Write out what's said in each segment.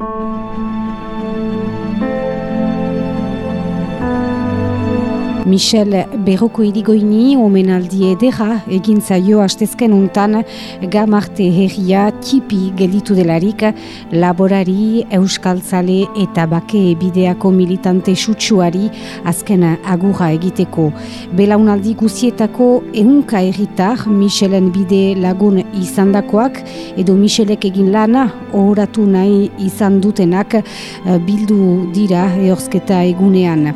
thank you Michel Berroko irigoini omenaldi edera egin zaio hastezken untan gamarte herria tipi gelitu delarik laborari euskaltzale eta bake bideako militante sutsuari azken agurra egiteko. Belaunaldi guzietako ehunka erritar Michelen bide lagun izandakoak edo Michelek egin lana ohoratu nahi izan dutenak eh, bildu dira eorzketa egunean.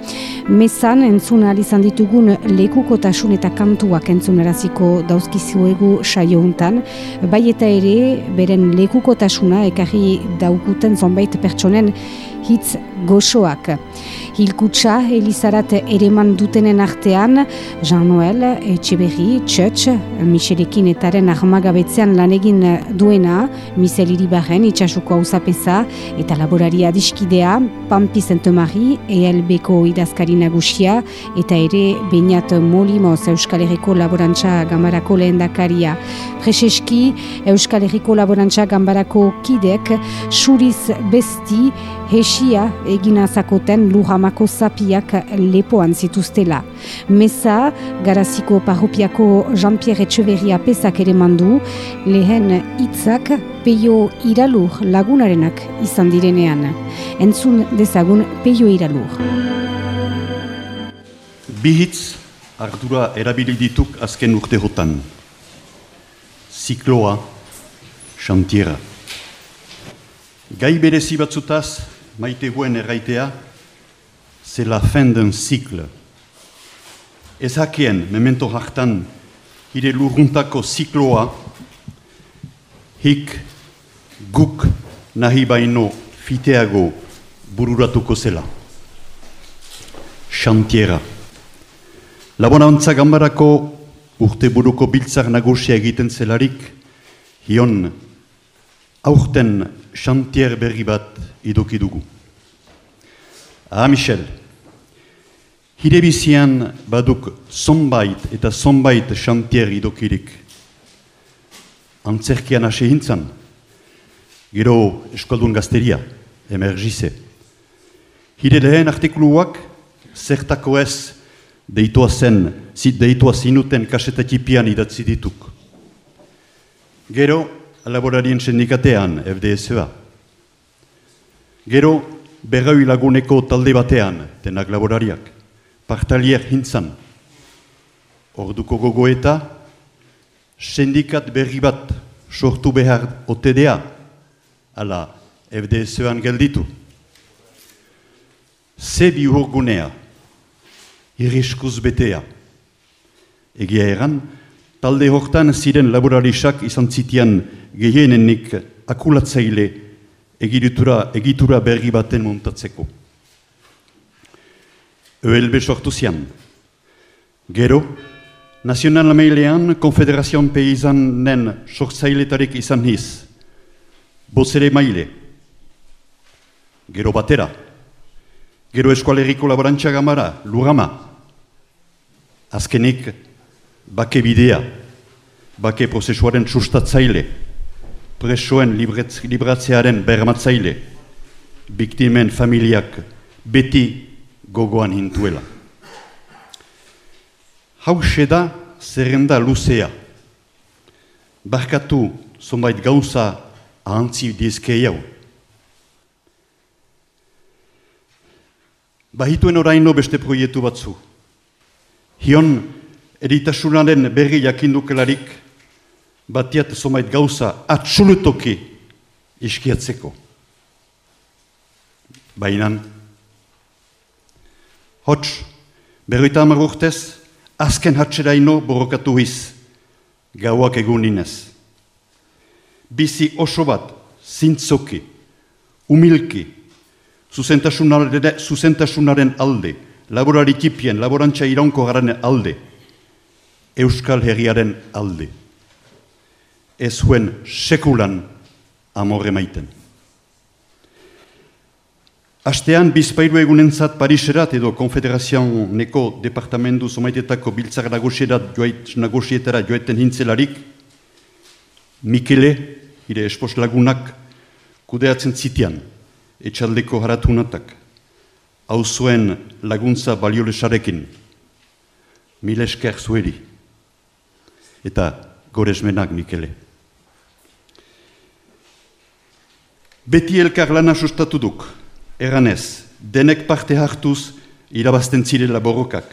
Mesan entzuna izan ditugun lekukotasun eta kantuak entzuneraziko dauzkizuegu saio untan, bai eta ere beren lekukotasuna ekarri daukuten zonbait pertsonen hitz goxoak. Hilkutsa Elizarat ereman dutenen artean, Jean Noel, Etxeberri, Txetx, Michelekin etaren armagabetzean lan egin duena, Misel Iribarren, itxasuko hausapesa, eta laborari adiskidea, Pampi Zentomari, ELB-ko idazkari nagusia, eta ere Beñat Molimoz Euskal Herriko Laborantza Gambarako lehendakaria. Prezeski, Euskal Herriko Laborantza Gambarako kidek, suriz besti, hesia egina zakoten luhamako zapiak lepoan zituztela. Mesa, garaziko parropiako Jean-Pierre Etxeverria pesak ere mandu, lehen hitzak peio iralur lagunarenak izan direnean. Entzun dezagun peio iralur. Bihitz ardura erabili dituk azken urte hotan. Zikloa, xantiera. Gai berezi batzutaz, maite guen erraitea, c'est la fin d'un cycle. Ez hakien, memento hartan, hire lurruntako zikloa, hik guk nahi baino fiteago bururatuko zela. Xantiera. Labonantza gambarako urte buruko biltzar nagusia egiten zelarik, hion aurten xantier berri bat idoki dugu. Ah, Michel, hire bizian baduk zonbait eta zonbait xantier idokirik. Antzerkian ase hintzan, gero eskoldun gazteria, emergize. Hire lehen artikuluak, zertako ez, deitua zen, zit deitua zinuten kasetatipian idatzi dituk. Gero, laborarien sindikatean, FDSA. Gero, berroi laguneko talde batean, tenak laborariak, partalier hintzan. Orduko gogoeta, sindikat berri bat sortu behar OTDA, ala FDSAan gelditu. Ze bi urgunea, irriskuz betea. Egia eran, talde hortan ziren laborarisak izan zitian gehienenik akulatzaile egitura, egitura berri baten montatzeko. ÖLB sortu zian. Gero, Nazional Mailean Konfederazion Peizanen sortzailetarik izan hiz. Bozere maile. Gero batera. Gero eskualeriko laborantza gamara, lugama. Azkenik, bake bidea, bake prozesuaren sustatzaile, presoen libratzearen bermatzaile, biktimen familiak beti gogoan hintuela. Hauxe da zerrenda luzea. Barkatu zonbait gauza ahantzi dizkei hau. Bahituen oraino beste proiektu batzu. Hion, eritasunaren berri jakindukelarik, batiat zomait gauza atsulutoki iskiatzeko. Bainan, hots, berroita hamar urtez, azken hatxeraino borrokatu hiz, gauak eguninez. Bizi oso bat, zintzoki, umilki, zuzentasunaren, zuzentasunaren alde, laborari tipien, laborantza iraunko garen alde, Euskal Herriaren alde. Ez zuen sekulan amorre maiten. Astean, bizpairu egunentzat Pariserat edo Konfederazioneko Departamentu Zomaitetako biltzak nagusietara joeten hintzelarik, Mikele, ire espos lagunak, kudeatzen zitian, etxaldeko haratunatak, hau zuen laguntza baliolesarekin, mil esker zueri, eta goresmenak Mikele. Beti elkar lana sustatu duk, eranez, denek parte hartuz irabazten zirela borrokak.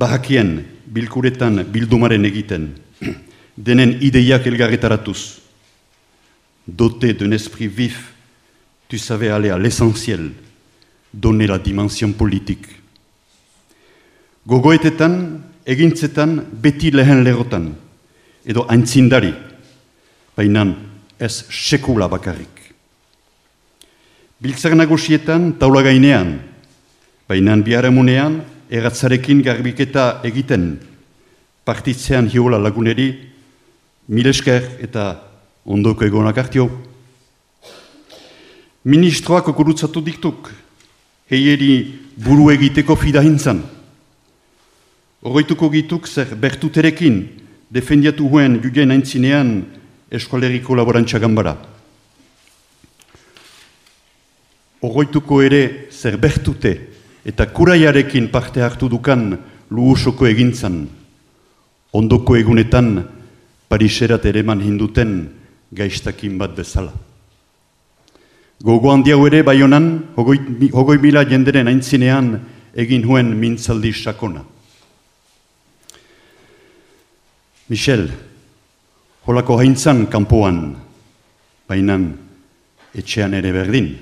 Bahakien, bilkuretan bildumaren egiten, denen ideiak elgarretaratuz. Doté d'un esprit vif, tu savais aller à l'essentiel, donner la dimension politique. Gogoetetan, egintzetan, beti lehen lerotan, edo aintzindari, bainan ez sekula bakarrik. Biltzak nagusietan, taula gainean, bainan biharemunean, erratzarekin garbiketa egiten, partitzean hiola laguneri, milesker eta ondoko egonak hartio. Ministroak okurutzatu diktuk, heieri buru egiteko fida hintzan. Horreituko gituk zer bertuterekin defendiatu huen juden aintzinean eskoleriko laborantza gambara. Horreituko ere zer bertute eta kuraiarekin parte hartu dukan luhusoko egintzan. Ondoko egunetan Pariserat ere man hinduten gaiztakin bat bezala. Gogo handiau ere bai honan, hogoi, hogoi mila jenderen aintzinean egin huen mintzaldi sakona. Michel, holako haintzan kanpoan, bainan etxean ere berdin.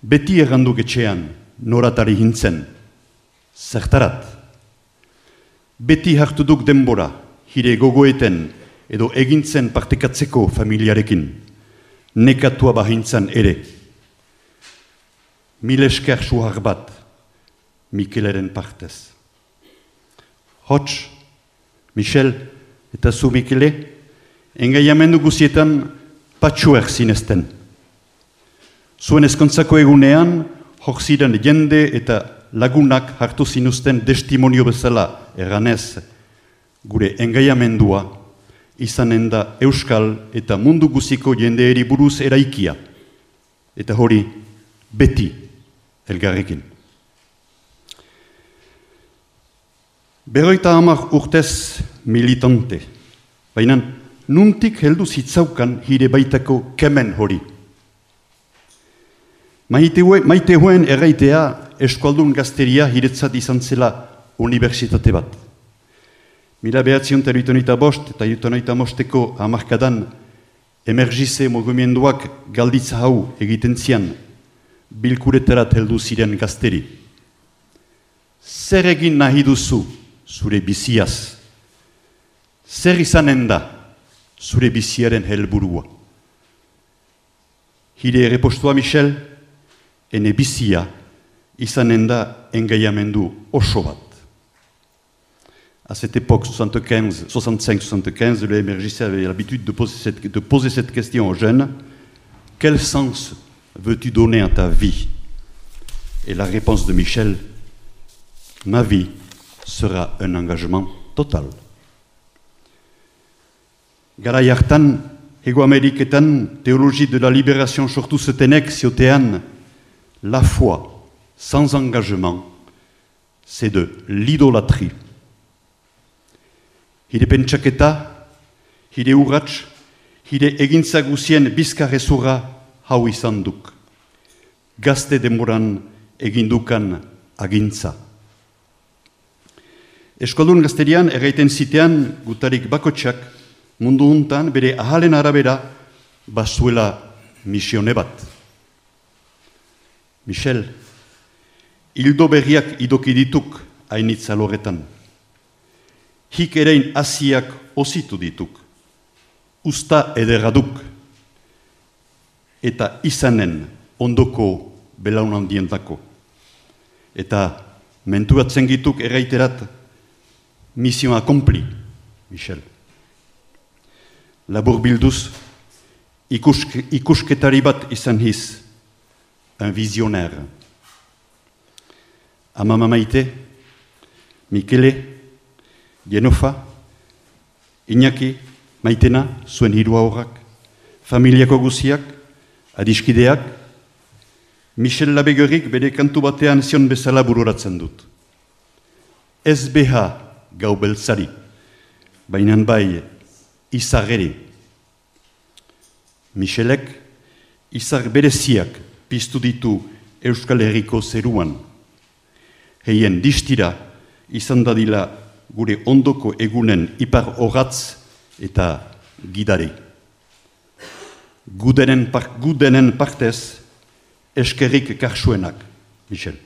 Beti erranduk etxean noratari hintzen, zertarat. Beti hartu duk denbora, hire gogoeten edo egintzen partekatzeko familiarekin nekatua bahintzan ere. Mil esker suhar bat, Mikeleren partez. Hots, Michel, eta zu Mikele, engaiamendu guzietan patxuer zinezten. Zuen eskontzako egunean, hor ziren jende eta lagunak hartu zinuzten testimonio bezala erranez, gure engaiamendua, izanen da euskal eta mundu guziko jendeeri buruz eraikia. Eta hori beti elgarrekin. Berroita hamar urtez militante, baina nuntik heldu zitzaukan hire baitako kemen hori. Maite, maite hoen erraitea eskualdun gazteria hiretzat izan zela universitate bat. Mila behatzion eta bost eta jutonoita mosteko amarkadan emergize mogumenduak galditza hau egiten zian bilkureterat heldu ziren gazteri. Zer egin nahi duzu zure biziaz? Zer izanen da zure biziaren helburua? Hire errepostua Michel, ene bizia izanen da engaiamendu oso bat. À cette époque, 75, 65-75, le MRJC avait l'habitude de, de, poser cette question aux jeunes. Quel sens veux-tu donner à ta vie? Et la réponse de Michel, ma vie sera un engagement total. Garai hartan, Ego Ameriketan, théologie de la libération sortu zetenek ziotean, la foi sans engagement, c'est de l'idolâtrie. hire pentsaketa, hire urrats, hire egintza guzien bizkarrezura hau izan duk. Gazte demoran egindukan agintza. Eskoldun gazterian erraiten zitean gutarik bakotsak mundu untan bere ahalen arabera bazuela misione bat. Michel, hildo berriak idoki dituk hainitza loretan hik erein asiak ositu dituk, usta ederaduk, eta izanen ondoko belaunan dientako. Eta mentuatzen gituk erraiterat, misio akompli, Michel. Labur bilduz, ikusk, ikusketari bat izan hiz, un vizioner. Amama maite, Mikele, Genofa, Iñaki, Maitena, zuen hiru aurrak, familiako guziak, Adiskideak, Michel Labegerik bere kantu batean zion bezala bururatzen dut. Ez beha gau beltzari, baina bai izageri. Michelek izar bereziak piztu ditu Euskal Herriko zeruan. Heien distira izan dadila gure ondoko egunen ipar horatz eta gidari. Gudenen, par, gudenen partez, eskerrik karsuenak, Michel.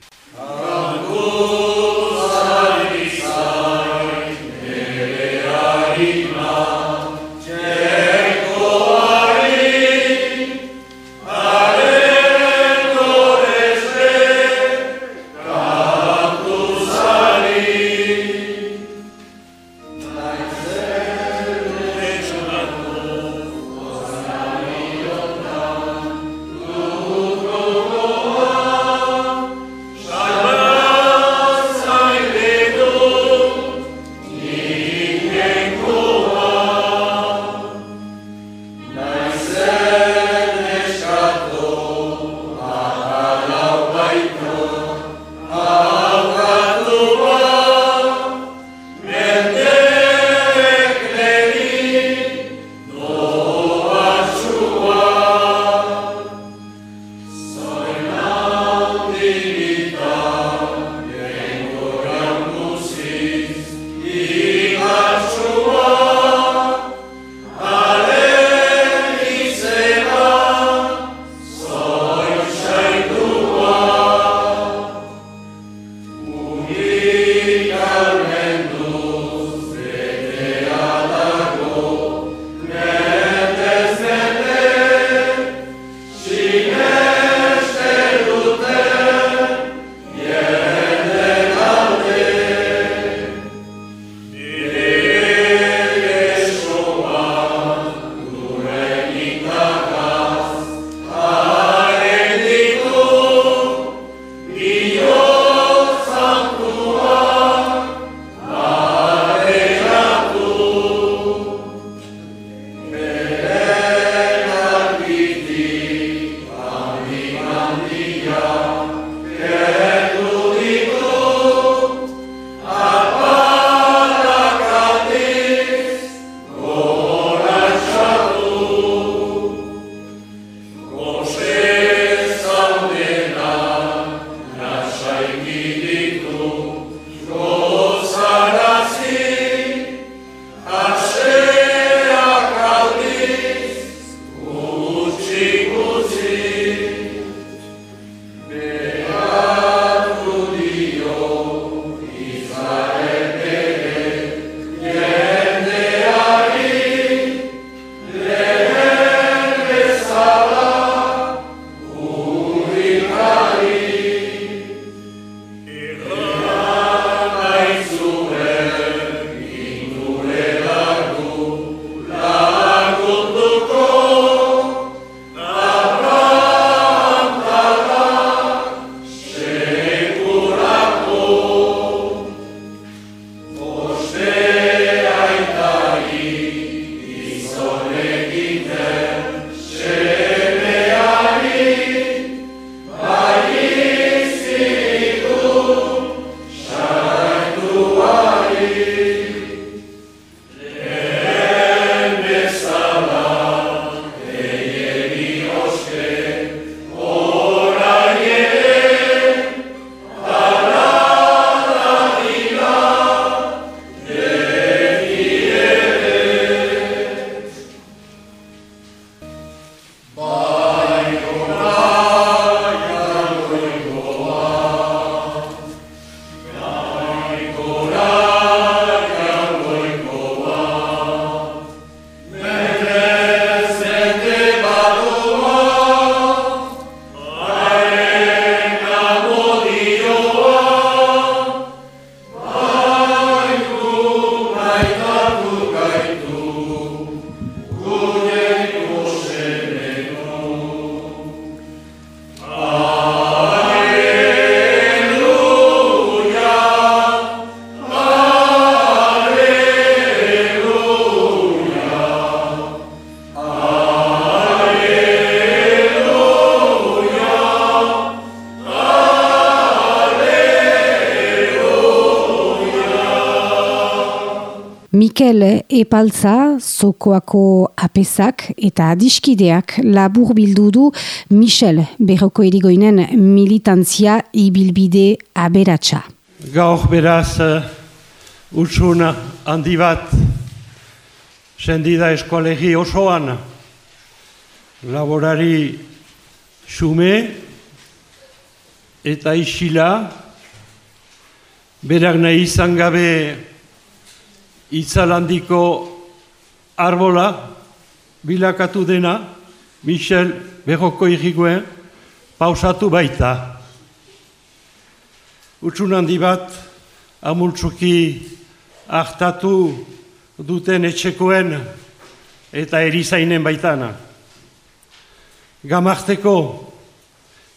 Mikel Epaltza, Zokoako apesak eta adiskideak labur bildu du Michel Berroko erigoinen militantzia ibilbide aberatsa. Gaur beraz, uh, utxuna handi bat, sendida eskualegi osoan, laborari xume eta isila, berak nahi izan gabe itzalandiko arbola, bilakatu dena, Michel Berroko irriguen, pausatu baita. Utsun handi bat, amultzuki hartatu duten etxekoen eta erizainen baitana. Gamarteko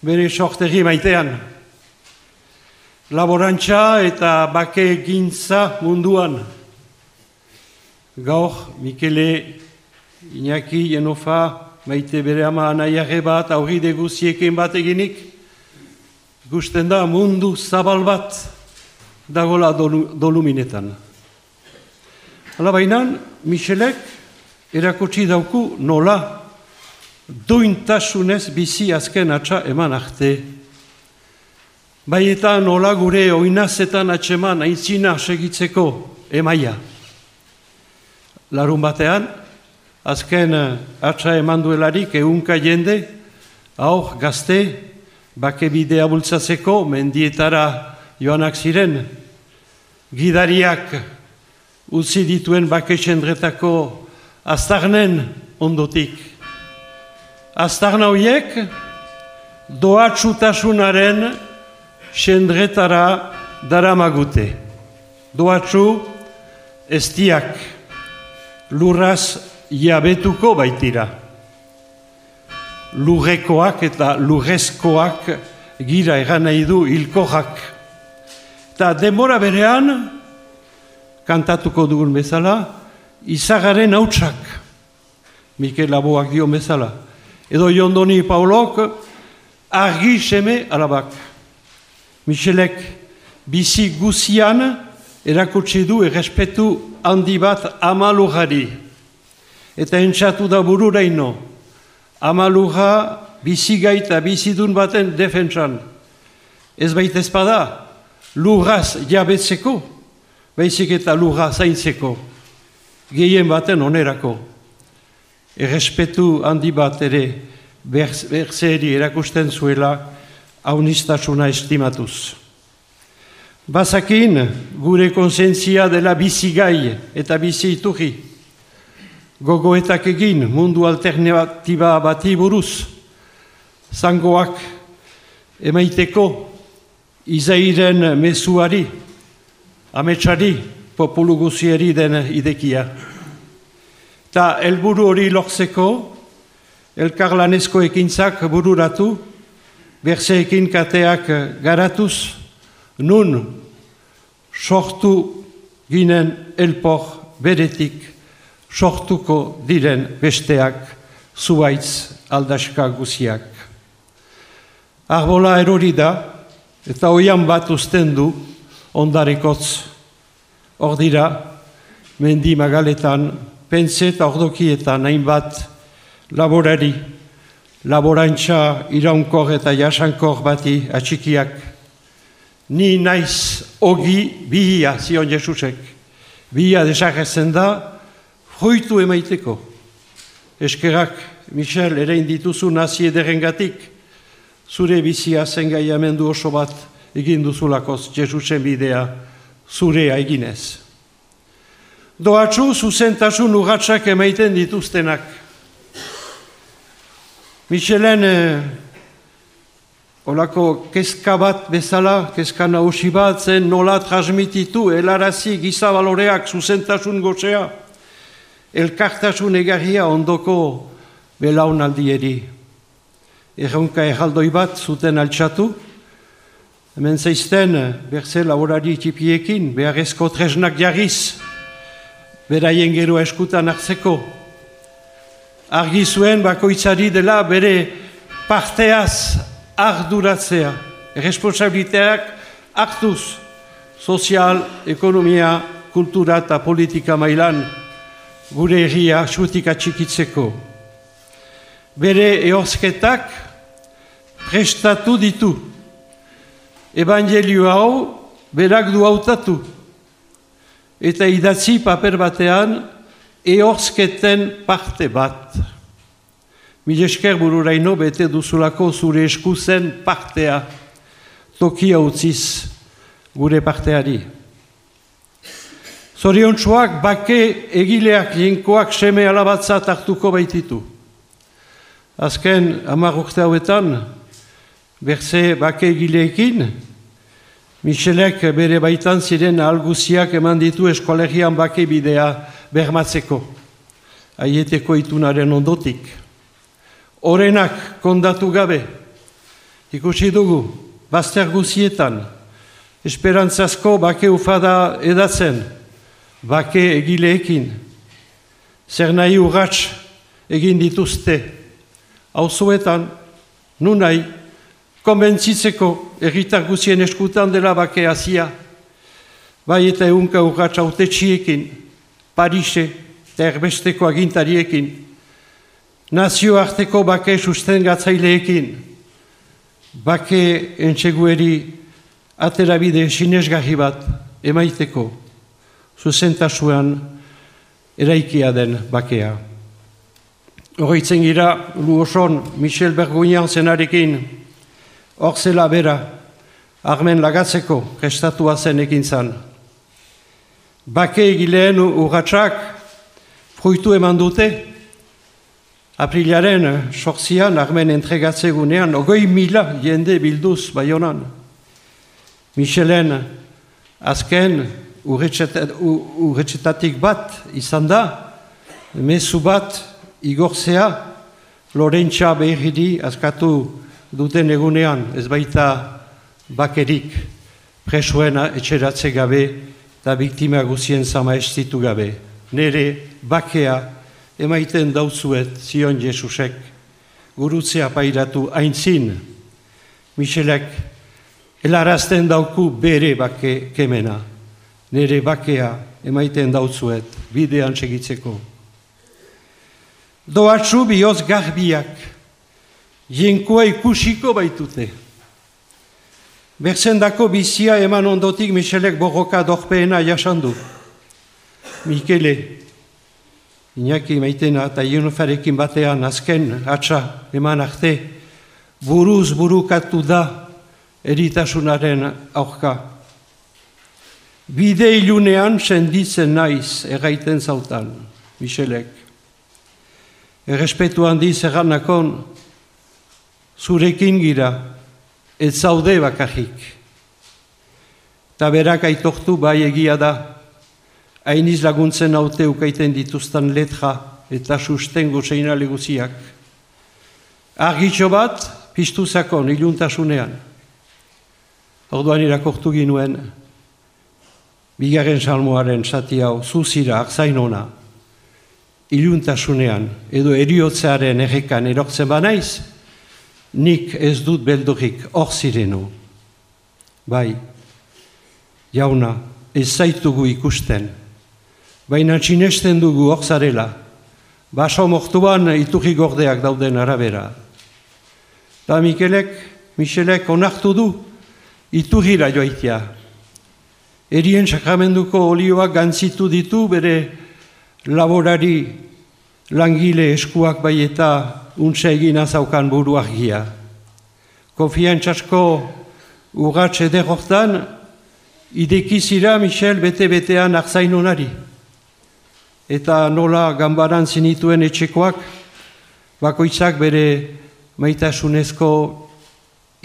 bere sortegi maitean, laborantza eta bake gintza munduan. Gaur, Mikele, Iñaki, Jenofa, maite bere ama anaiare bat, aurri deguzieken bat eginik, Gusten da mundu zabal bat dagola doluminetan. Hala baina, Michelek erakutsi dauku nola duintasunez bizi azken atxa eman arte. Bai eta nola gure oinazetan atxeman aintzina segitzeko emaia. Larun batean, azken atxa eman duelarik eunka jende, aur gazte, bake bidea bultzatzeko mendietara joanak ziren, gidariak utzi dituen bake txendretako aztarnen ondotik. Aztarna horiek doatxutasunaren txendretara daramagute. Doatxu estiak lurraz jabetuko baitira lurrekoak eta lurrezkoak gira egan nahi du hilkojak. Eta demora berean, kantatuko dugun bezala, izagaren hautsak, Mikel Laboak dio bezala. Edo Jondoni Paulok, argi seme alabak. Michelek, bizi guzian, erakutsi du errespetu handi bat amalugari. Eta entzatu da bururaino, amaluja bizigaita bizidun baten defentsan. Ez baita ezpada, lurraz jabetzeko, baizik eta lurra zaintzeko, gehien baten onerako. Errespetu handi bat ere berzeri erakusten zuela haunistasuna estimatuz. Bazakin, gure konsentzia dela bizigai eta bizi iturri. Gogoetak egin mundu alternatiba bati buruz, zangoak emaiteko izairen mesuari, ametsari, populu guzieri den idekia. Ta helburu hori lortzeko, elkarlanezko ekintzak bururatu, berzeekin kateak garatuz, nun sortu ginen elpor beretik sortuko diren besteak zuaitz aldaska guziak. Arbola erori da, eta oian bat usten du ondarekotz. Hor dira, mendi magaletan, pentsa eta ordokietan hainbat laborari, laborantza iraunkor eta jasankor bati atxikiak. Ni naiz ogi bihia, zion Jesusek. Bihia desakezen da, Hoitu emaiteko. Eskerak, Michel, ere indituzu nazi ederengatik, zure bizia amendu oso bat egin duzulakoz Jesusen bidea zure eginez. Doatxu zuzentasun urratxak emaiten dituztenak. Michelen eh, olako kezka bat bezala, kezka nausi bat zen nola transmititu helarazi gizabaloreak zuzentasun gotzea elkartasun egarria ondoko belaunaldieri. Erronka erraldoi bat zuten altxatu, hemen zeizten berze laborari txipiekin, beharrezko tresnak jarriz, beraien gero eskutan hartzeko. Argi zuen bakoitzari dela bere parteaz arduratzea, responsabiliteak hartuz, sozial, ekonomia, kultura eta politika mailan gure egia sutik atxikitzeko. Bere eosketak prestatu ditu. Evangelio hau berak du hautatu. Eta idatzi paper batean eosketen parte bat. Mil esker bururaino bete duzulako zure eskuzen partea tokia utziz gure parteari. Zoriontsuak bake egileak jenkoak seme alabatzat hartuko baititu. Azken amarrukte hauetan, berze bake egileekin, Michelek bere baitan ziren alguziak eman ditu eskolegian bake bidea bermatzeko. Aieteko itunaren ondotik. Orenak kondatu gabe, ikusi dugu, bazter guzietan, esperantzazko bake ufada edatzen, bake egileekin, zer nahi urratx egin dituzte, hauzuetan, nu nahi, konbentzitzeko erritar guzien eskutan dela bake hasia, bai eta eunka urratx autetxiekin, Parise eta erbesteko agintariekin, nazioarteko bake susten gatzaileekin, bake entxegueri aterabide sinesgarri bat emaiteko, zuzentasuan eraikia den bakea. Horritzen gira, Luoson, Michel Bergunian zenarekin, hor zela bera, armen lagatzeko, gestatua zen ekin zan. Bake egileen urratxak, fruitu eman dute, aprilaren sortzian, armen entregatzegunean, ogoi mila jende bilduz baionan. Michelen azken urretxetatik bat izan da, mesu bat igortzea, Lorentza behiridi azkatu duten egunean, ez baita bakerik presuena etxeratze gabe eta biktima guzien zama estitu gabe. Nere bakea emaiten dauzuet zion Jesusek, gurutzea pairatu aintzin, Michelek Elarazten dauku bere bake kemena, nire bakea emaiten dautzuet, bidean segitzeko. Doatzu bioz garbiak, jenkoa ikusiko baitute. Berzendako bizia eman ondotik Michelek borroka dorpeena jasandu. Mikele, Iñaki maitena eta Ionofarekin batean azken atxa eman arte, buruz burukatu da eritasunaren aurka. Bide ilunean senditzen naiz erraiten zautan, Michelek. Errespetu handi zerranakon, zurekin gira, ez zaude bakarrik. Ta berak aitortu bai egia da, hainiz laguntzen haute ukaiten dituztan letra eta sustengo seinale guziak. Argitxo bat, piztu zakon, iluntasunean. Orduan irakortu ginuen, bigarren salmoaren sati hau, zuzira, akzainona, iluntasunean, edo eriotzearen errekan erortzen banaiz, nik ez dut beldurik hor zirenu. Bai, jauna, ez zaitugu ikusten, baina txinesten dugu hor zarela, baso mortuan iturri gordeak dauden arabera. Da Mikelek, Michelek onartu du, iturira joaitia. Erien sakramenduko olioak gantzitu ditu bere laborari langile eskuak bai eta untsa egin azaukan buruak gia. Konfiantzasko urratx ederroktan, idekizira Michel bete-betean akzainunari. Eta nola gambaran zinituen etxekoak, bakoitzak bere maitasunezko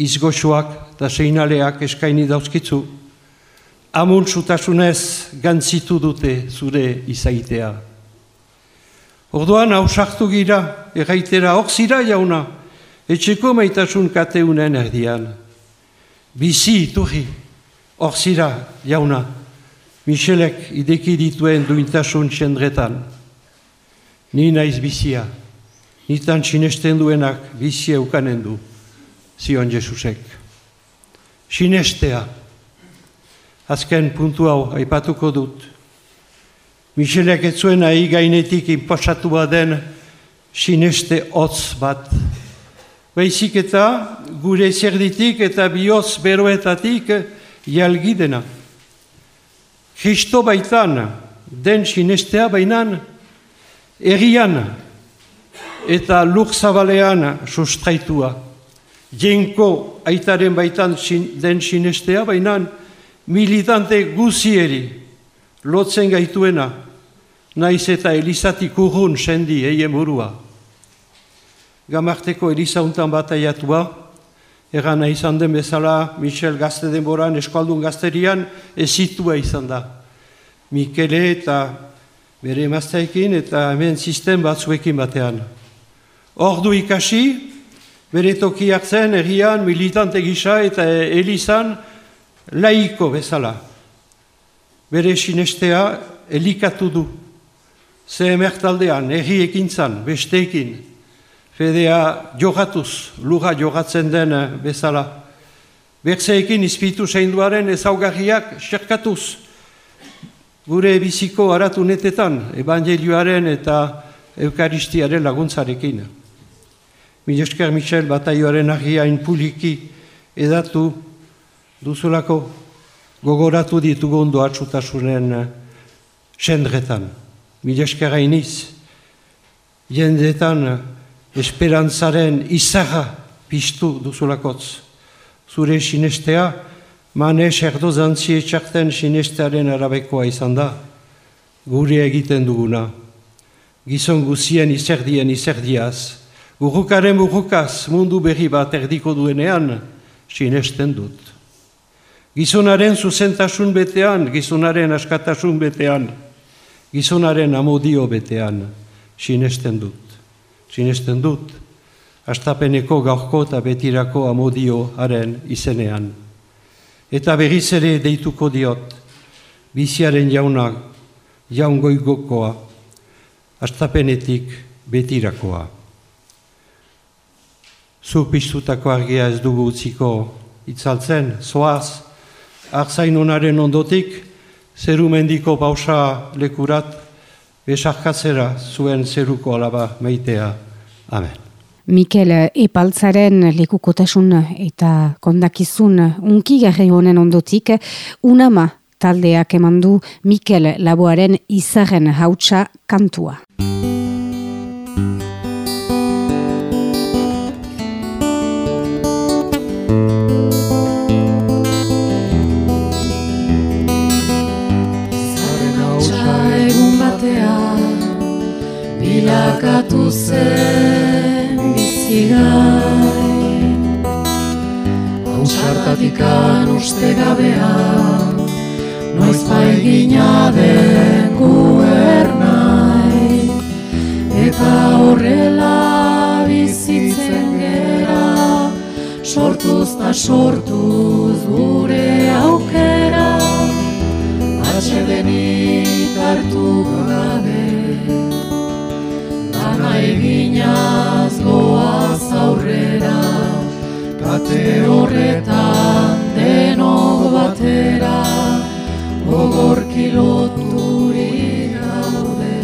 izgoxoak eta seinaleak eskaini dauzkitzu, amuntzutasunez gantzitu dute zure izaitea. Orduan hausartu gira, erraitera, hor zira jauna, etxeko maitasun kateunen erdian. Bizi iturri, hor zira jauna, Michelek ideki dituen duintasun txendretan. Ni naiz bizia, nitan txinesten duenak bizia ukanen du zion Jesusek. Sinestea, azken puntu hau aipatuko dut, Michelek ez zuen ahi gainetik inposatu den sineste hotz bat. Baizik eta gure zerditik eta bioz beroetatik jalgidena. Kristo baitan den sinestea bainan errian eta luk zabalean sustraitua. Jenko aitaren baitan den sinestea bainan militante guzieri lotzen gaituena, naiz eta elizatik urrun sendi eien burua. Gamarteko elizauntan bat aiatua, egan izan den bezala Michel gazte denboran eskualdun gazterian ezitua izan da. Mikele eta bere emazteekin eta hemen sistem batzuekin batean. Ordu ikasi, bere tokiak zen, errian, militante gisa eta elizan laiko bezala bere sinestea elikatu du. Ze emertaldean, erri ekintzan, besteekin, fedea jogatuz, lura jogatzen den bezala. Bertzeekin izpitu seinduaren ezaugarriak xerkatuz. Gure biziko aratu netetan, evangelioaren eta eukaristiaren laguntzarekin. Milesker Michel bataioaren ahiain puliki edatu duzulako gogoratu ditugu ondo atxutasunen eh, sendretan. Mileskera iniz, jendetan eh, esperantzaren izarra piztu duzulakotz. Zure sinestea, mane serdo zantzi etxarten sinestearen arabekoa izan da, gure egiten duguna. Gizon guzien izerdien izerdiaz, gurukaren burukaz mundu berri bat erdiko duenean, sinesten dut. Gizonaren zuzentasun betean, gizonaren askatasun betean, gizonaren amodio betean, sinesten dut. Sinesten dut, astapeneko gaurko eta betirako amodioaren izenean. Eta berriz ere deituko diot, biziaren jaunak, jaungoigokoa, astapenetik betirakoa. Zu piztutako argia ez dugu utziko itzaltzen, zoaz, Arzain honaren ondotik, zeru mendiko pausa lekurat, besarkatzera zuen zeruko alaba meitea. Amen. Mikel Epaltzaren lekukotasun eta kondakizun unki honen ondotik, unama taldeak emandu Mikel Laboaren izaren hautsa kantua. Bilakatu zen bizigai Hausartatikan uste gabea Noiz baigina den guernai Eta horrela bizitzen gera Sortuz ta sortuz gure aukera. Atxedenik hartu gabe eginaz goaz aurrera, kate horretan denok batera, gogor kiloturi gaude.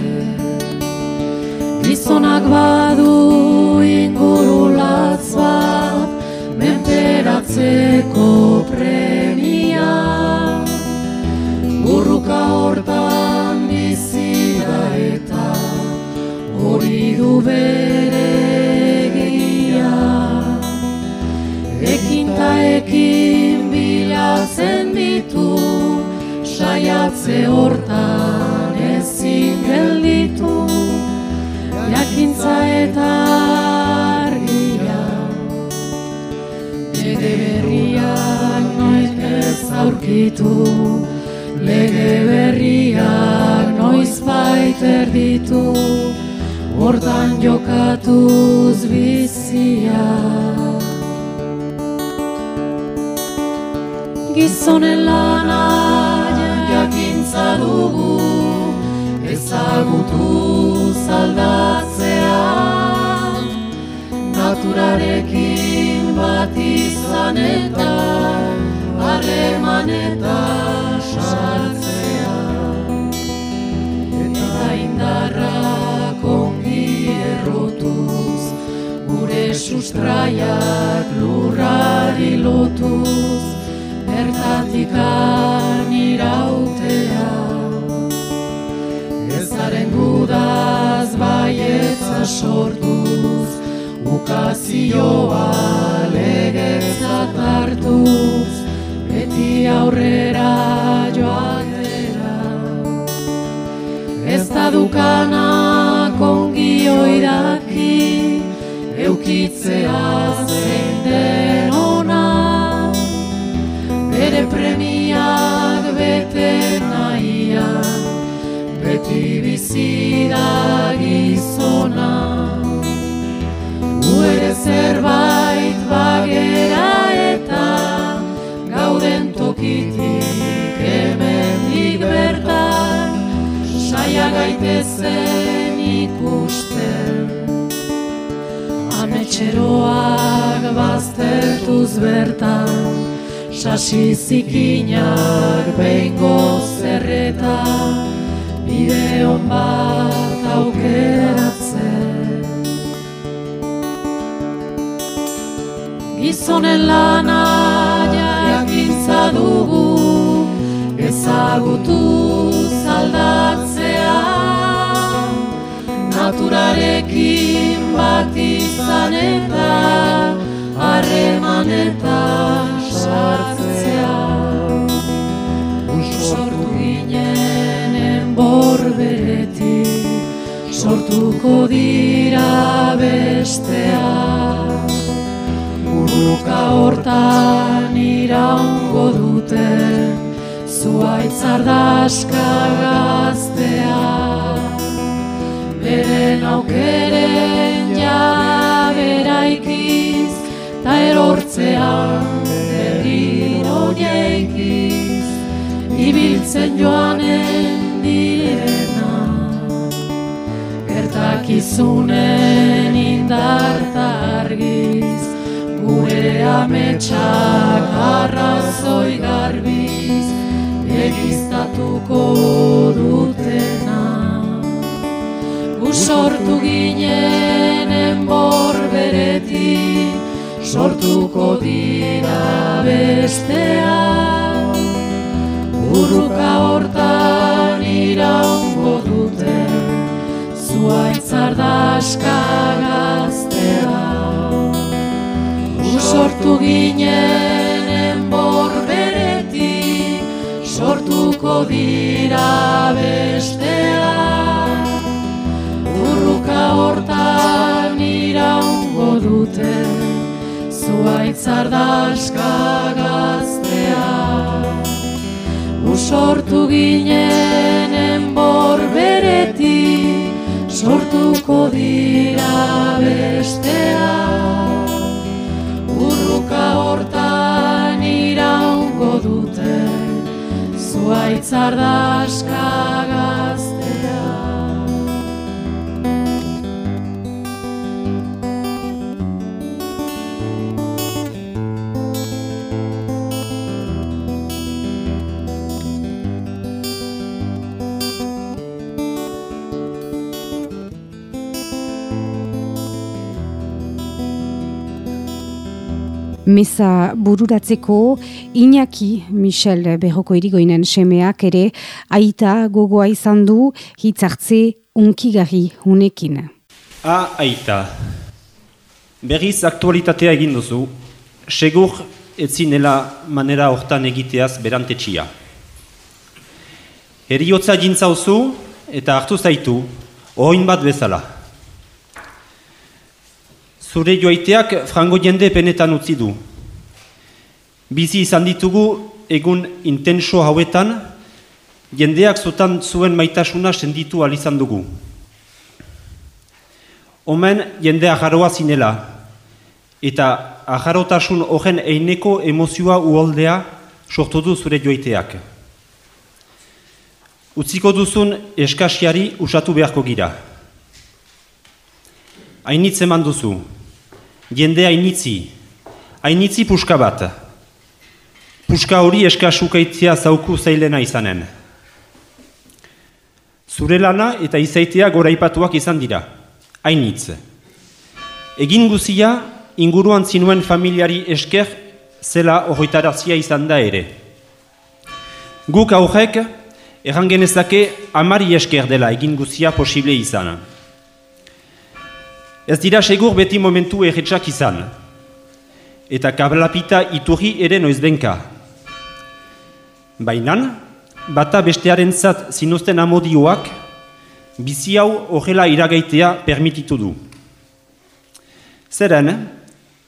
Gizonak badu inguru bat, menperatzeko premia, Saiatze hortan ezin gelditu Jakintza eta argia Lege berriak noiz ez aurkitu Lege berriak noiz baiter ditu hortan jokatuz bizia. Gizonen lana badugu ezagutu zaldatzea. Naturarekin bat izan eta harreman eta sartzea. Eta indarra kongi errotuz gure sustraiak lurrari lotuz bertatik irautea gudaz baietza sortuz, ukazioa legetzat hartuz, beti aurrera joatera. Ez da dukanak ongi oidaki, eukitzea zein den ona, bere premiak bete nahian, beti bizida gizona. Gu ere zerbait bagera eta gauden tokitik hemendik bertan, saia gaitezen ikusten. Ametxeroak baztertuz bertan, sasi zikinak behingo zerreta, bide hon bat aukeratzen. Gizonen lana jakintza dugu, ezagutu zaldatzea, naturarekin bat izan eta harremanetan sartzea. Sortuko dira bestea. Buruka hortan iraungo duten, zuaitzardaska gaztea. Beren aukeren jabera ikiz, ta erortzean berriro jaikiz, ibiltzen joanen direna. Gertakizunen indarta argiz, gure ametsak arrazoi garbiz, egiztatuko dutena. Gu sortu ginen enborberetik, sortuko dira bestea. Urruka hortan dute, zuaitzardaska gaztea. Gu sortu ginen enborberetik, sortuko dira bestea. Urruka hortan iraungo dute, zuaitzardaska gaztea. Usortu ginen sortuko dira bestea. Urruka hortan iraungo dute, zuaitzardaska gaztea. Meza bururatzeko Iñaki Michel Berroko irigoinen semeak ere aita gogoa izan du hitzartze unkigarri unekin. A aita. Berriz aktualitatea egin duzu, segur etzinela manera hortan egiteaz berantetxia. Eriotza jintzauzu eta hartu zaitu, oin bat bezala. Zure joaiteak frango jende penetan utzi du. Bizi izan ditugu egun intenso hauetan, jendeak zutan zuen maitasuna senditu izan dugu. Omen jende aharoa zinela, eta aharotasun horren eineko emozioa uoldea sortu du zure joaiteak. Utziko duzun eskasiari usatu beharko gira. Ainitz eman duzu, jende ainitzi, ainitzi puska bat. Puska hori eskasukaitzia zauku zailena izanen. Zure lana eta izaitea goraipatuak izan dira, ainitz. Egin guzia, inguruan zinuen familiari esker zela horretarazia izan da ere. Guk aurrek, erran genezake amari esker dela egin guzia posible izan. Ez dira segur beti momentu erretxak izan, eta kablapita iturri ere noizbenka. Bainan, bata bestearen zat zinuzten amodioak, bizi hau horrela iragaitea permititu du. Zeren,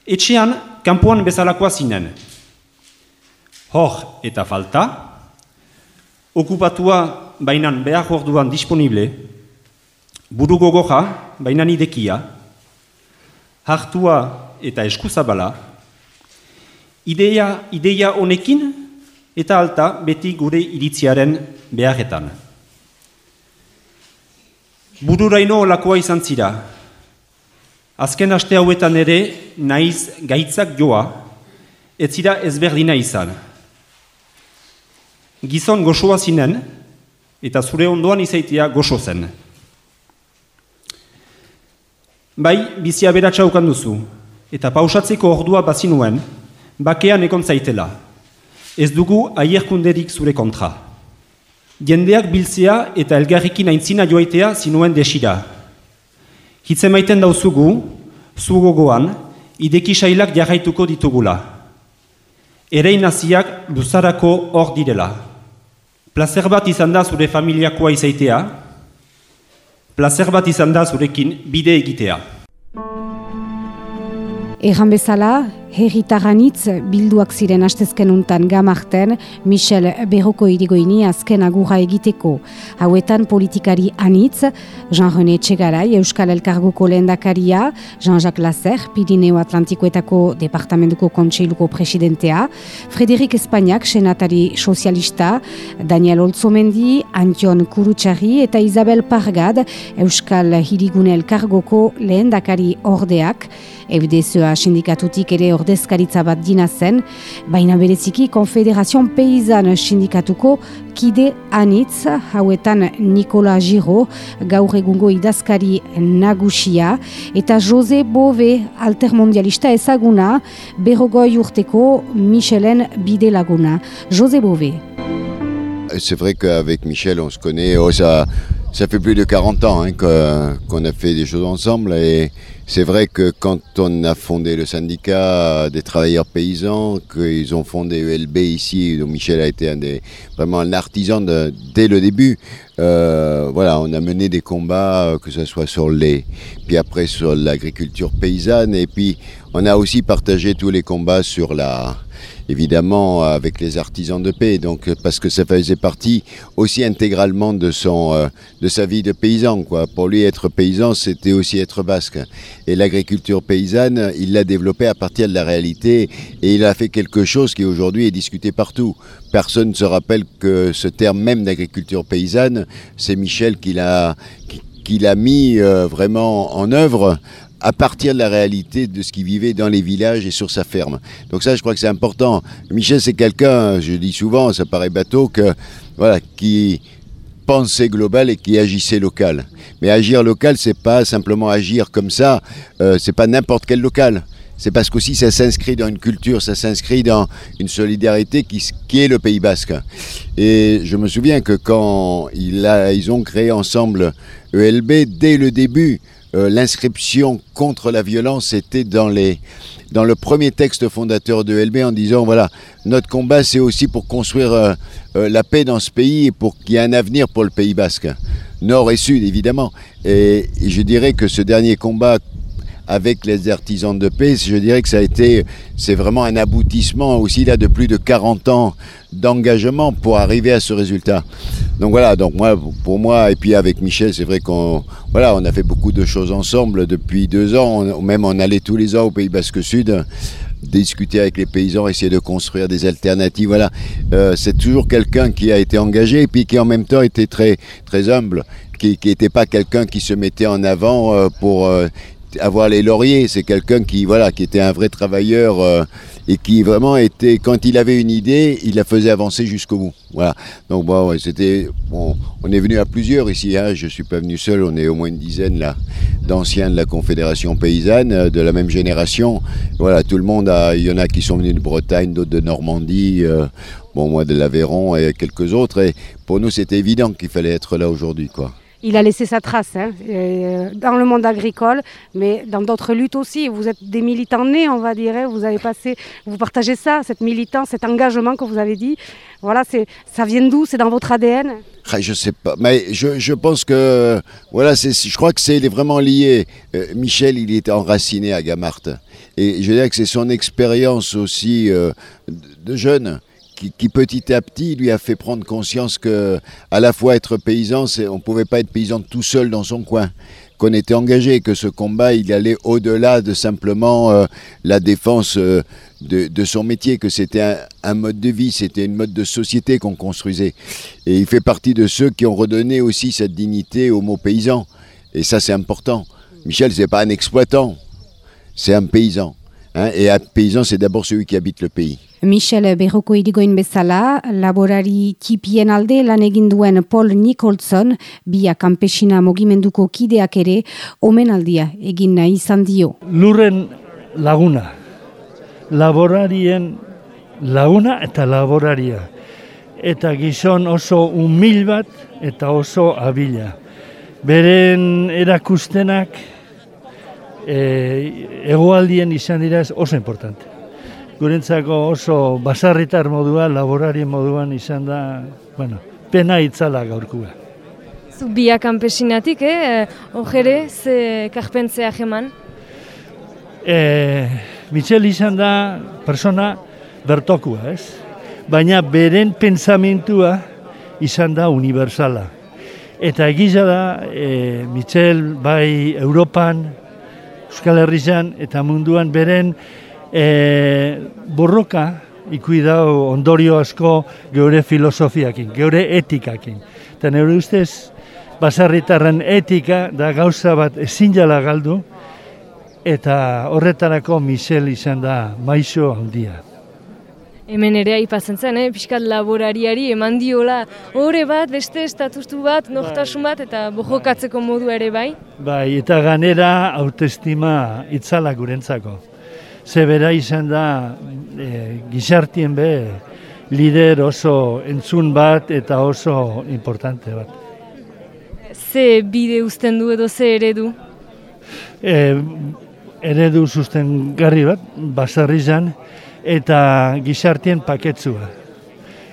etxean kanpoan bezalakoa zinen. Hor eta falta, okupatua bainan behar orduan disponible, buru gogoja bainan idekia, hartua eta eskuzabala, ideia, ideia honekin eta alta beti gure iritziaren beharretan. Bururaino olakoa izan zira, Azken aste hauetan ere, naiz gaitzak joa, ez zira ezberdina izan. Gizon goxoa zinen, eta zure ondoan izaitia goxo zen. Bai, bizia beratxa ukan duzu, eta pausatzeko ordua bazinuen, bakean ekon zaitela. Ez dugu aierkunderik zure kontra. Jendeak biltzea eta elgarrikin aintzina joaitea zinuen desira. Hitze maiten dauzugu, zugogoan, ideki sailak jarraituko ditugula. Ere naziak luzarako hor direla. Plazer bat izan da zure familiakoa izaitea, plazer bat izan da zurekin bide egitea. Egan herritaranitz bilduak ziren astezken untan gamarten Michel Berroko irigoini azken agurra egiteko. Hauetan politikari anitz, Jean-René Txegarai, Euskal Elkargoko lehendakaria, Jean-Jacques Lasser, Pirineo Atlantikoetako Departamentuko Kontseiluko presidentea, Frederik Espainiak, senatari sozialista, Daniel Olzomendi, Antion Kurutxarri eta Isabel Pargad, Euskal Hirigune Elkargoko lehendakari ordeak, FDSA sindikatutik ere ordezkaritza bat dina zen, baina bereziki Konfederazion Peizan sindikatuko kide anitz, hauetan Nikola Giro, gaur egungo idazkari nagusia, eta Jose Bove altermondialista ezaguna, berrogoi urteko Michelen bide laguna. Jose Bove. C'est vrai qu'avec Michel, on se connaît, oh, ça, ça fait plus de 40 ans hein, qu'on a fait des choses ensemble et c'est vrai que quand on a fondé le syndicat des travailleurs paysans, qu'ils ont fondé ELB ici, dont Michel a été un des, vraiment un artisan dès le début, euh, voilà, on a mené des combats, que ce soit sur les, puis après sur l'agriculture paysanne, et puis on a aussi partagé tous les combats sur la, évidemment avec les artisans de paix, donc parce que ça faisait partie aussi intégralement de son euh, de sa vie de paysan quoi. Pour lui être paysan, c'était aussi être basque. Et l'agriculture paysanne, il l'a développée à partir de la réalité et il a fait quelque chose qui aujourd'hui est discuté partout. Personne ne se rappelle que ce terme même d'agriculture paysanne, c'est Michel qui l'a qui l'a mis euh, vraiment en œuvre à partir de la réalité de ce qu'il vivait dans les villages et sur sa ferme. Donc ça, je crois que c'est important. Michel, c'est quelqu'un, je dis souvent, ça paraît bateau, que, voilà, qui pensait global et qui agissait local. Mais agir local, c'est pas simplement agir comme ça, euh, c'est pas n'importe quel local. C'est parce qu'aussi ça s'inscrit dans une culture, ça s'inscrit dans une solidarité qui, est le Pays Basque. Et je me souviens que quand ils ont créé ensemble ELB, dès le début, euh, l'inscription contre la violence était dans, les, dans le premier texte fondateur de LB en disant voilà, notre combat c'est aussi pour construire euh, euh, la paix dans ce pays et pour qu'il y ait un avenir pour le Pays basque, nord et sud évidemment. Et, et je dirais que ce dernier combat avec les artisans de paix, je dirais que ça a été, c'est vraiment un aboutissement aussi là de plus de 40 ans d'engagement pour arriver à ce résultat. Donc voilà, donc moi, pour moi, et puis avec Michel, c'est vrai qu'on voilà, on a fait beaucoup de choses ensemble depuis deux ans, même on allait tous les ans au Pays Basque Sud discuter avec les paysans, essayer de construire des alternatives. Voilà, euh, c'est toujours quelqu'un qui a été engagé et puis qui en même temps était très très humble, qui n'était pas quelqu'un qui se mettait en avant euh, pour euh, avoir les lauriers. C'est quelqu'un qui, voilà, qui était un vrai travailleur euh, et qui vraiment était, quand il avait une idée, il la faisait avancer jusqu'au bout. Voilà. Donc bon, c'était, bon, on est venu à plusieurs ici. Hein, je suis pas venu seul. On est au moins une dizaine là d'anciens de la Confédération paysanne, euh, de la même génération. Voilà, tout le monde il y en a qui sont venus de Bretagne, d'autres de Normandie. euh, Bon, moi de l'Aveyron et quelques autres. Et pour nous, c'était évident qu'il fallait être là aujourd'hui, quoi. Il a laissé sa trace hein, euh, dans le monde agricole, mais dans d'autres luttes aussi. Vous êtes des militants nés, on va dire. hein. Vous avez passé, vous partagez ça, cette militance, cet engagement que vous avez dit. Voilà, c'est, ça vient d'où? C'est dans votre ADN Ah, je sais pas, mais je, pense que voilà, c'est, je crois que c'est vraiment lié. Euh, Michel, il était enraciné à Gamart, et je dirais que c'est son expérience aussi euh, de jeune qui, petit à petit lui a fait prendre conscience que à la fois être paysan, on pouvait pas être paysan tout seul dans son coin, qu'on était engagé, que ce combat il allait au-delà de simplement euh, la défense. euh, de, son métier, que c'était un, mode de vie, c'était une mode de société qu'on construisait. Et il fait partie de ceux qui ont redonné aussi cette dignité au mot paysan. Et ça, c'est important. Michel, c'est pas un exploitant, c'est un paysan. Hein. et un paysan, c'est d'abord celui qui habite le pays. Michel Berroko irigoin bezala, laborari tipien alde lan egin duen Paul Nicholson, bia kanpesina mogimenduko kideak ere, omenaldia egin nahi izan dio. lurren laguna, laborarien laguna eta laboraria. Eta gizon oso umil bat eta oso abila. Beren erakustenak e, egoaldien izan dira oso importante. Gurentzako oso basarritar modua, laborarien moduan izan da, bueno, pena itzala gaurkua. Zu biak kanpesinatik, eh? Ojere, ze karpentzea jeman. E, Michel izan da persona bertokua, ez? Baina beren pensamentua izan da universala. Eta egiza da, e, Michel bai Europan, Euskal Herrian eta munduan beren e, borroka ikui dau ondorio asko geure filosofiakin, geure etikakin. Eta nire ustez, basarritarren etika da gauza bat ezin jala galdu, eta horretarako Michel izan da maizo handia. Hemen ere aipatzen zen, eh? pixkat laborariari eman diola ore bat, beste estatustu bat, nortasun bat, eta bojokatzeko modu ere bai. Bai, eta ganera autoestima itzala gurentzako. Ze bera izan da e, gizartien be lider oso entzun bat eta oso importante bat. Ze bide uzten du edo ze eredu? E, eredu sustengarri bat, basarrizan, eta gizartien paketzua.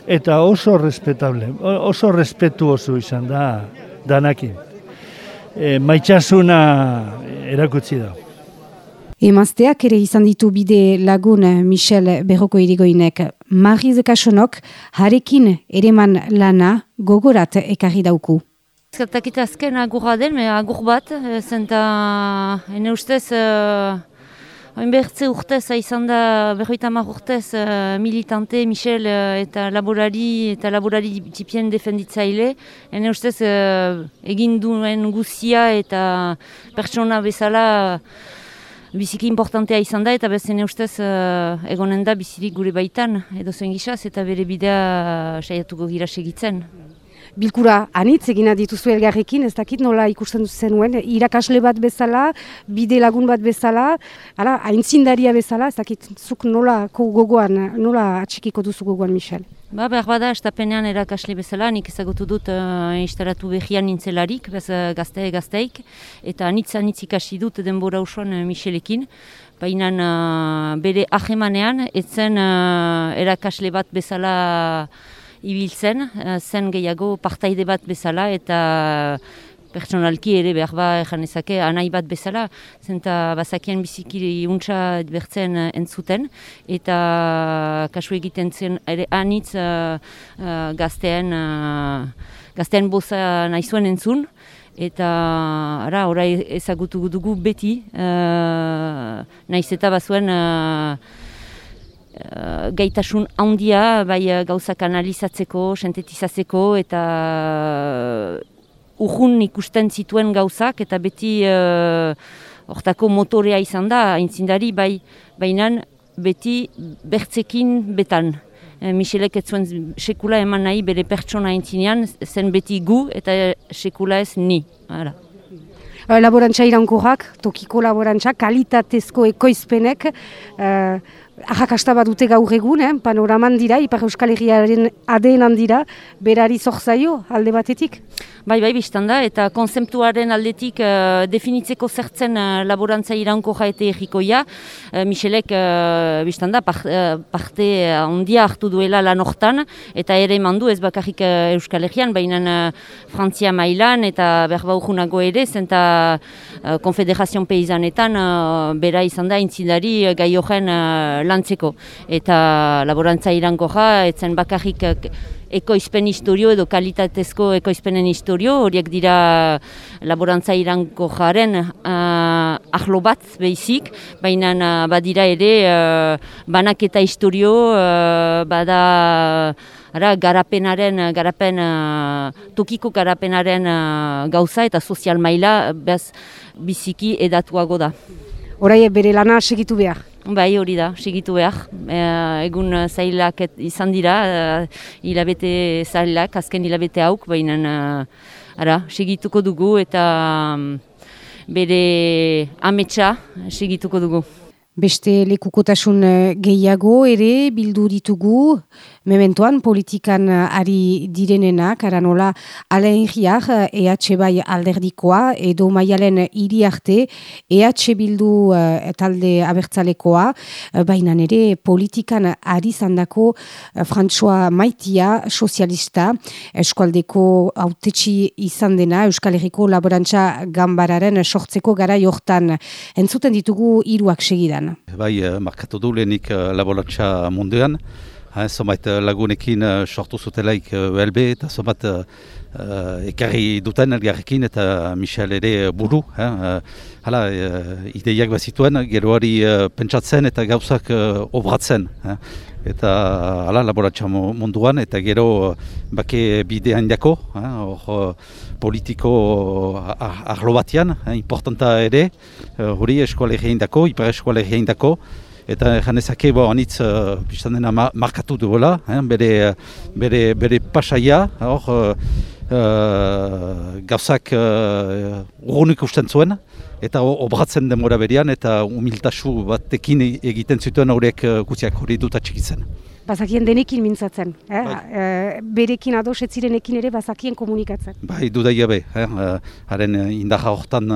Eta oso respetable, oso respetuoso izan da danakin. E, maitxasuna erakutsi da. Emazteak ere izan ditu bide lagun Michel Berroko irigoinek. Mariz Kasonok, harekin ereman lana gogorat ekarri dauku. Zertakita azken agurra den, agur bat, eh, zenta ene ustez, uh, oin behertze urtez, izan da berroita mar urtez eh, militante Michel eh, eta laborari eta laborari tipien defenditzaile, ene ustez eh, egin duen guzia eta pertsona bezala biziki importantea izan da eta bezene ustez uh, egonen da bizirik gure baitan edo zen gisaz eta bere bidea saiatuko gira segitzen. Bilkura anitz egina dituzu elgarrekin, ez dakit nola ikusten zenuen, irakasle bat bezala, bide lagun bat bezala, ala, aintzindaria bezala, ez dakit zuk nola gogoan, nola atxikiko duzu gogoan, Michel? Ba, behar bada, estapenean erakasle bezala, nik ezagutu dut uh, instalatu behian nintzelarik, bez uh, gazte gazteik, eta anitz anitz ikasi dut denbora usuan uh, Michelekin, baina uh, bere ahemanean, etzen uh, erakasle bat bezala ibiltzen, uh, zen gehiago partaide bat bezala, eta pertsonalki ere behar ba ejan ezake anai bat bezala, zenta bazakien biziki untsa bertzen eh, entzuten, eta kasu egiten zen ere anitz uh, uh, gaztean, uh, gaztean boza nahi zuen entzun, eta ara, orai ezagutu dugu beti, uh, nahiz eta bazuen uh, uh, gaitasun handia, bai uh, gauzak analizatzeko, sintetizatzeko, eta uh, urrun ikusten zituen gauzak, eta beti hortako motorea izan da, aintzindari, bai, bainan beti bertzekin betan. E, Michelek ez zuen sekula eman nahi bere pertsona aintzinean, zen beti gu eta sekula ez ni. Hala. Laborantza irankorrak, tokiko laborantza, kalitatezko ekoizpenek, uh, Arrakasta bat dute gaur egun, eh? panoraman dira, Ipar Euskal Herriaren adeenan dira, berari zorzaio alde batetik? Bai, bai, biztan da, eta konzeptuaren aldetik uh, definitzeko zertzen uh, laborantza iranko jaete egikoia. Uh, Michelek, uh, biztan da, par, uh, parte ondia hartu duela lan hortan, eta ere mandu ez bakarrik uh, Euskal Herrian, baina uh, Frantzia mailan, eta berba ere, zenta uh, Konfederazion Peizanetan, uh, bera izan da, intzidari uh, gai horren uh, lantzeko. Eta laborantza iranko ja, etzen bakarrik ekoizpen historio edo kalitatezko ekoizpenen historio, horiek dira laborantza iranko jaren uh, ahlo bat behizik, baina uh, badira ere uh, banaketa historio, uh, bada ara, garapenaren, garapen, uh, tokiko garapenaren uh, gauza eta sozial maila bez biziki edatuago da. Horai bere lana segitu behar? Bai, hori da, segitu behar. E, egun zailak izan dira, uh, hilabete zailak, azken hilabete hauk, baina uh, ara, segituko dugu eta um, bere ametsa segituko dugu. Beste lekukotasun gehiago ere bildu ditugu, mementoan politikan eh, ari direnenak, aranola alen jiak EH bai alderdikoa, edo maialen hiri arte, EH bildu uh, talde abertzalekoa, uh, baina ere politikan ari zandako uh, François Maitia, sozialista, eskualdeko autetxi izan dena, Euskal Herriko laborantza gambararen sortzeko gara jortan. Entzuten ditugu hiruak segidan. Bai, markatu du lehenik laborantza munduan, Zomait lagunekin uh, sortu zutelaik uh, eta zomat uh, ekarri duten elgarrekin eta Michel ere buru. Uh, hala, uh, ideiak bazituen, geroari uh, pentsatzen eta gauzak uh, obratzen. Eta hala, laboratxa munduan eta gero bake bidean dako, uh, politiko arlo batean, importanta ere, hori uh, eskualegien dako, ipar eskualegien dako, eta janezake bo anitz uh, dena markatu duela, eh, bere, bere, bere pasaia, hor uh, uh, gauzak uh, urrunik usten zuen, eta obratzen demora berian, eta humiltasu batekin egiten zituen horiek uh, guztiak hori dut atxikitzen bazakien denekin mintzatzen. Eh? Bai. E, berekin ados etzirenekin ere bazakien komunikatzen. Bai, dudai gabe. Eh? Haren indaja hortan,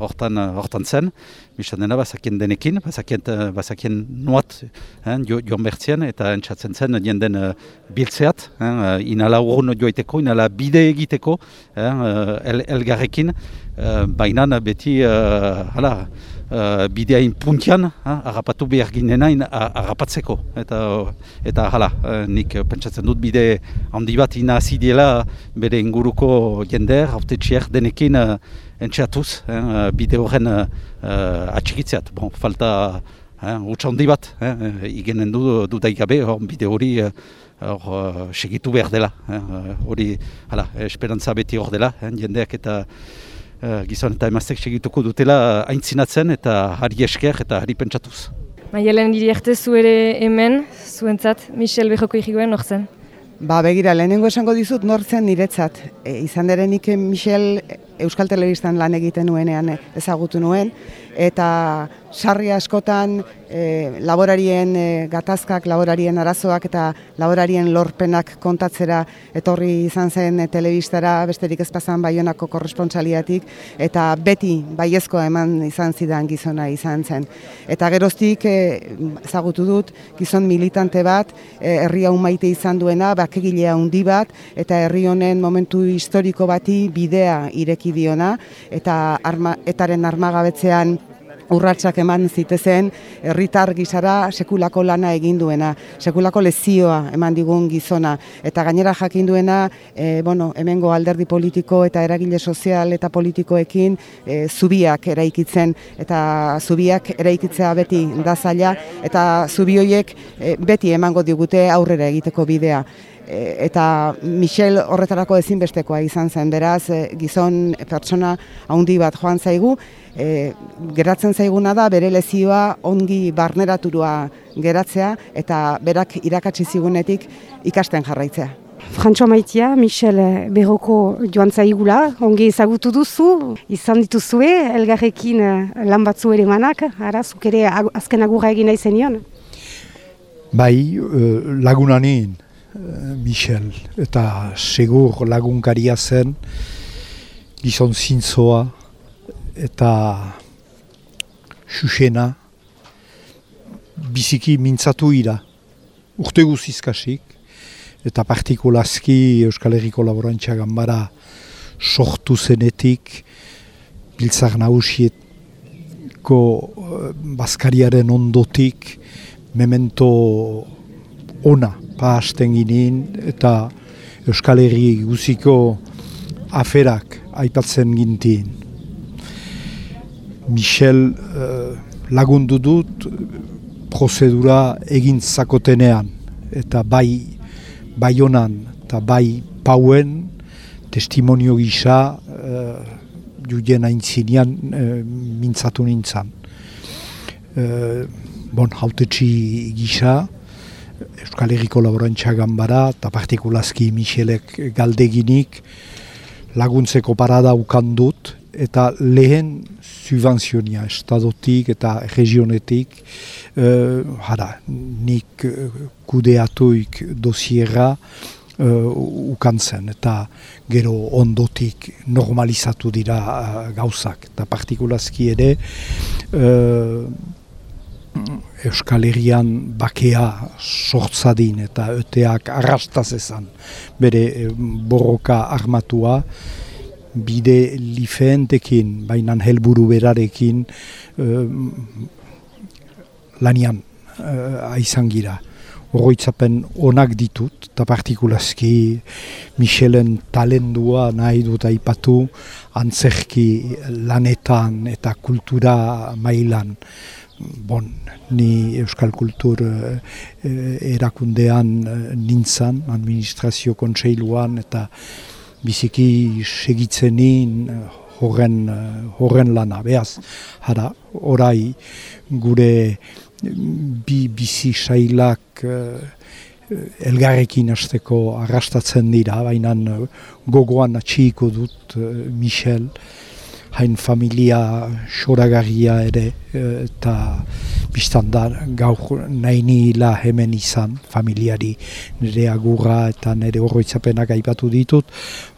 hortan, hortan zen. Mistan dena bazakien denekin, bazakien, bazakien nuat eh? jo, joan bertzean eta entzatzen zen jenden uh, biltzeat. Eh? Inala urun joiteko, inala bide egiteko eh? El, elgarrekin. Uh, Baina beti, uh, hala, uh, bideain puntian, harrapatu behar ginenain harrapatzeko. Eta, eta hala, nik pentsatzen dut bide handi bat ina diela bere inguruko jender, haute txier denekin uh, entxeatuz, uh, bide horren uh, atxikitzeat. Bon, falta uh, handi bat, uh, igenen du, du daigabe, bide hori uh, hor segitu behar dela. Hori, hala, esperantza beti hor dela, jendeak eta gizon eta emaztek segituko dutela aintzinatzen eta hari esker eta hari pentsatuz. Maialen diri erte zu ere hemen, zuentzat, Michel Bejoko irrigoen nortzen? Ba, begira, lehenengo esango dizut nortzen niretzat. E, izan derenik Michel Euskal Telebistan lan egiten nuenean ezagutu nuen, eta sarri askotan e, laborarien e, gatazkak, laborarien arazoak eta laborarien lorpenak kontatzera etorri izan zen e, telebistara, besterik ezpazan baionako korrespontsaliatik, eta beti baiezko eman izan zidan gizona izan zen. Eta geroztik e, ezagutu dut gizon militante bat, herri hau maite izan duena, bakegilea handi bat, eta herri honen momentu historiko bati bidea ireki diona, eta arma, etaren armagabetzean urratsak eman zitezen herritar gisara sekulako lana egin duena, sekulako lezioa eman digun gizona eta gainera jakin duena, e, bueno, hemengo alderdi politiko eta eragile sozial eta politikoekin e, zubiak eraikitzen eta zubiak eraikitzea beti da zaila eta zubi horiek e, beti emango digute aurrera egiteko bidea. E, eta Michel horretarako ezinbestekoa izan zen, beraz, e, gizon pertsona handi bat joan zaigu, e, geratzen zaiguna da bere lezioa ongi barneraturua geratzea eta berak irakatsi zigunetik ikasten jarraitzea. Frantxo Maitia, Michel Berroko joan zaigula, ongi ezagutu duzu, izan dituzue, elgarrekin lan batzu ere manak, ara, zuk ere azken agurra egin nahi zenion? Bai, lagunanin, Michel, eta segur lagunkaria zen, gizon zintzoa, eta xuxena, biziki mintzatu ira, urte guzizkasik, eta partikulazki Euskal Herriko Laborantza Gambara sortu zenetik biltzak nahusietko uh, Baskariaren ondotik memento ona pahasten ginen eta Euskal Herri guziko aferak aipatzen gintin. Michel uh, lagundu dut prozedura egin zakotenean eta bai bai honan eta bai pauen testimonio gisa uh, jugen aintzinean uh, mintzatu nintzen. Uh, bon, haute gisa, Euskal Herriko Laborantza Gambara eta partikulazki Michelek galdeginik laguntzeko parada ukandut eta lehen subvenzionia estadotik eta regionetik uh, hara, nik uh, kudeatuik dosiera uh, ukantzen eta gero ondotik normalizatu dira uh, gauzak. Eta partikulazki ere uh, Euskal Herrian bakea sortzadin eta öteak arrastaz ezan bere borroka armatua bide lifeentekin, bainan helburu berarekin uh, lanian uh, aizan gira. Horroitzapen onak ditut, eta partikulazki Michelen talendua nahi dut aipatu antzerki lanetan eta kultura mailan. Bon, ni Euskal Kultur uh, erakundean uh, nintzan, administrazio kontseiluan eta biziki segitzenin eh, horren, eh, horren lana. Beaz, hara, orai gure bi bizi sailak elgarrekin hasteko arrastatzen dira, baina gogoan atxiko dut Michel, hain familia xoragarria ere eta biztan da gaur nahi hemen izan familiari nire agurra eta nire horroitzapenak aipatu ditut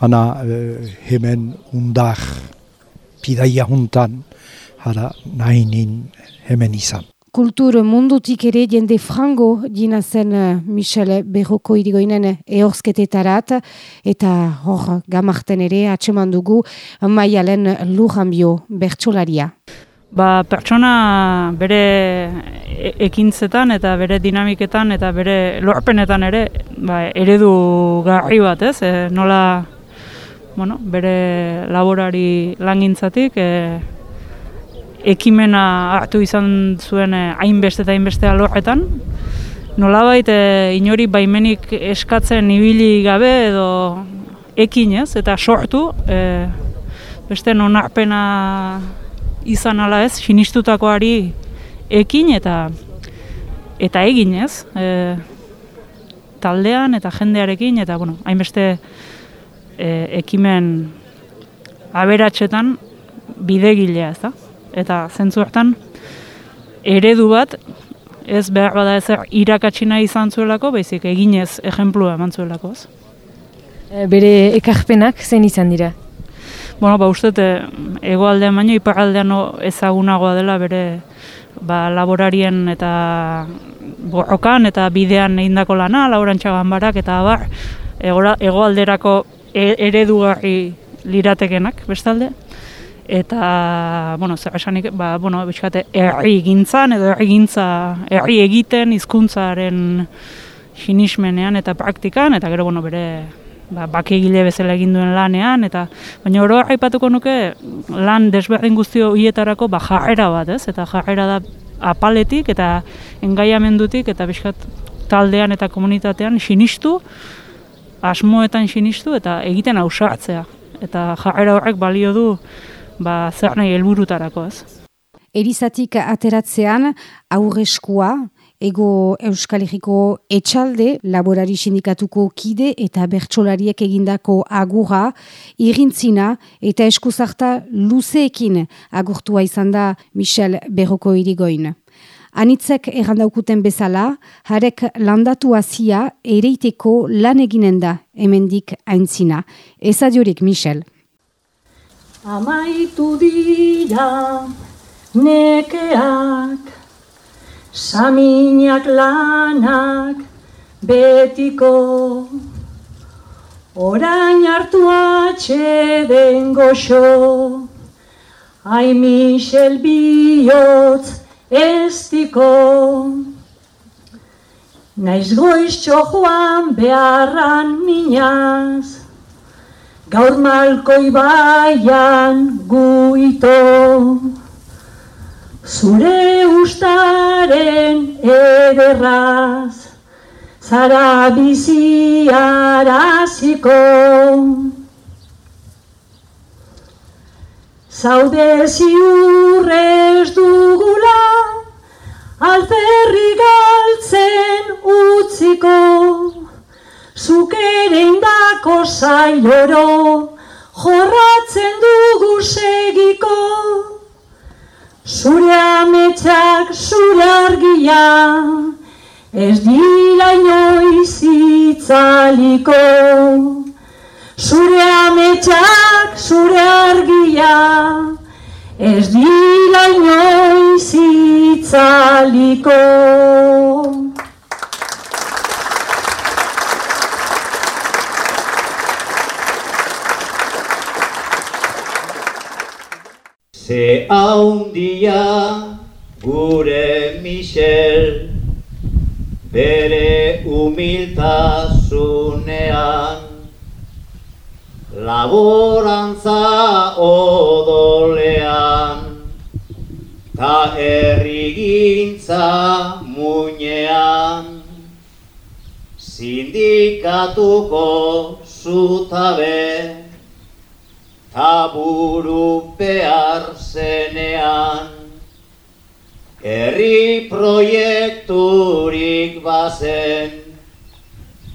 baina eh, hemen undar pidaia juntan hara nahi hemen izan kultur mundutik ere jende frango dina zen uh, Michel Berroko irigoinen eorzketetarat eta hor gamarten ere atseman dugu maialen lujanbio bertsolaria. Ba, pertsona bere e ekintzetan eta bere dinamiketan eta bere lorpenetan ere ba, eredu garri bat, ez? E, nola bueno, bere laborari langintzatik e, ekimena hartu izan zuen eh, hainbeste eta hainbeste alorretan. Nolabait e, inori baimenik eskatzen ibili gabe edo ekin ez, eta sortu e, beste nonarpena izan ala ez, sinistutakoari ekin eta eta egin ez, e, taldean eta jendearekin, eta bueno, hainbeste e, ekimen aberatsetan bidegilea ez da eta zentzu hartan eredu bat ez behar bada ezer irakatsina izan zuelako, baizik eginez ejemplua eman zuelako. Ez? E, bere ekarpenak zen izan dira? Bueno, ba, uste, egoaldean baino, iparaldean ezagunagoa dela bere ba, laborarien eta borrokan eta bidean egindako lana, laborantxagan barak eta bar, egoalderako e, eredugarri liratekenak, bestalde eta bueno, zer esanik, ba, bueno, bizkate herri gintzan edo herri gintza herri egiten hizkuntzaren sinismenean eta praktikan eta gero bueno, bere ba bakegile bezala egin duen lanean eta baina oro aipatuko nuke lan desberdin guzti hoietarako ba jarrera bat, ez? Eta jarrera da apaletik eta engaiamendutik eta bizkat taldean eta komunitatean sinistu asmoetan sinistu eta egiten ausartzea eta jarrera horrek balio du ba, zer nahi helburutarako ez. Erizatik ateratzean aurreskua, ego Euskal Herriko etxalde, laborari sindikatuko kide eta bertsolariek egindako agurra, irintzina eta eskuzarta luzeekin agurtua izan da Michel Berroko irigoin. Anitzek errandaukuten bezala, harek landatu hasia ereiteko lan eginen da hemendik aintzina. Ez adiorik, Michel. Amaitu dira nekeak, saminak lanak betiko, orain hartu atxeden goxo, ai Michel bihotz, estiko. Naiz goiztxo joan beharran minaz, gaur malkoi baian guito. Zure ustaren ederraz, zara biziaraziko. Zaude ziurrez dugula, alferri galtzen utziko, zukere indako zailoro, jorratzen dugu segiko. Zure ametsak, zure argia, ez dira inoiz itzaliko. Zure ametsak, zure argia, ez dira inoiz itzaliko. Ze haundia gure Michel, bere humiltasunean, laborantza odolean, ta errigintza muinean, sindikatuko zutabe, ta buru behar zenean, herri proiekturik bazen,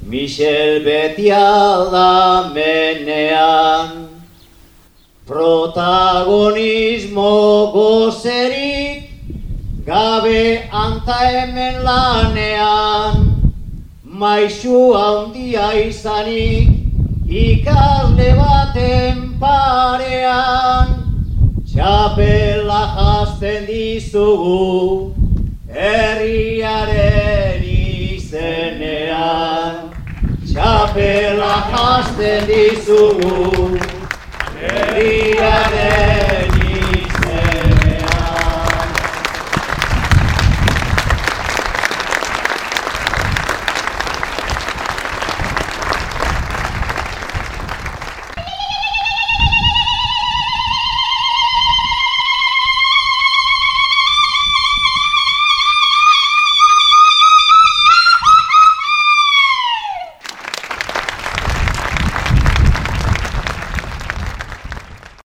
Michel beti alda menean, protagonismo gozerik, gabe anta hemen lanean, maixu handia izanik, ikasle baten parean, txapela jazten dizugu, herriaren izenean. Txapela jazten dizugu, herriaren